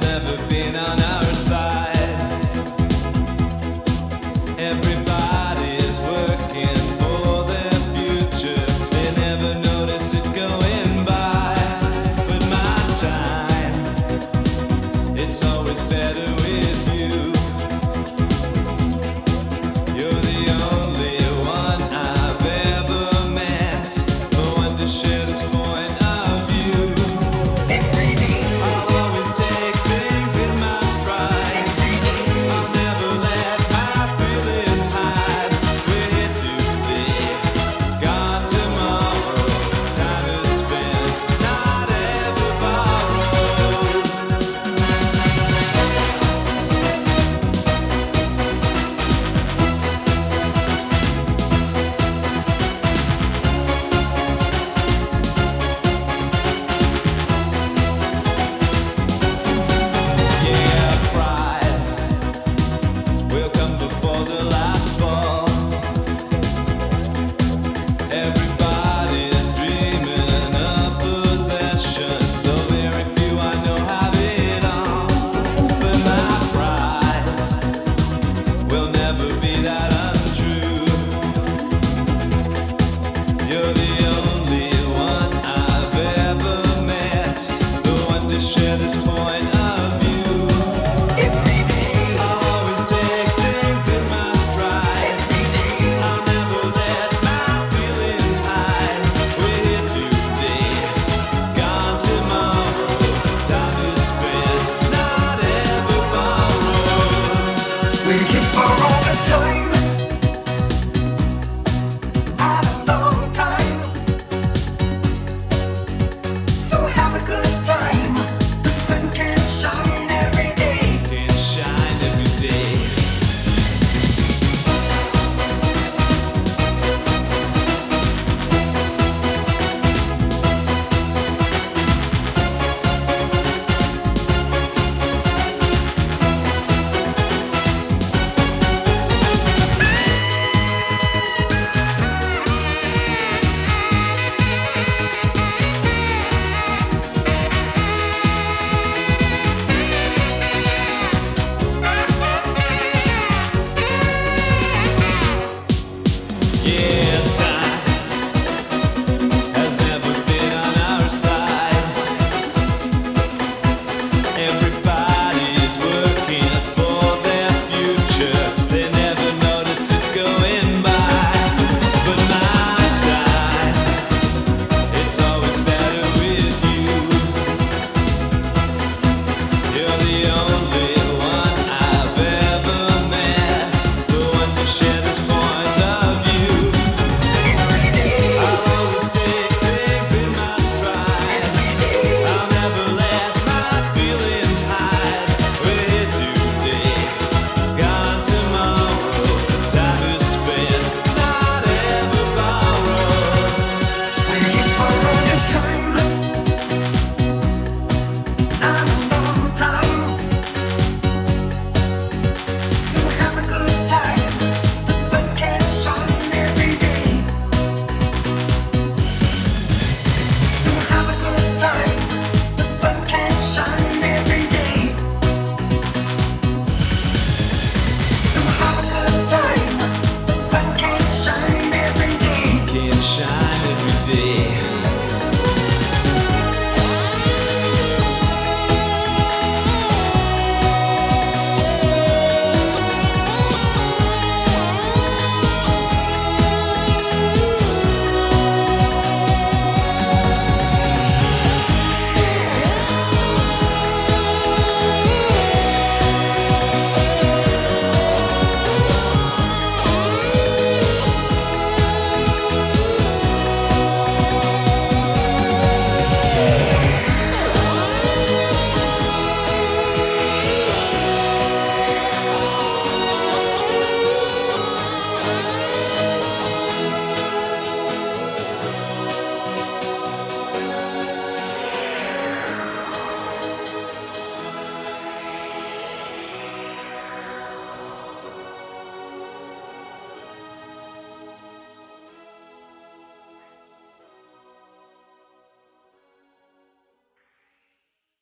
never been on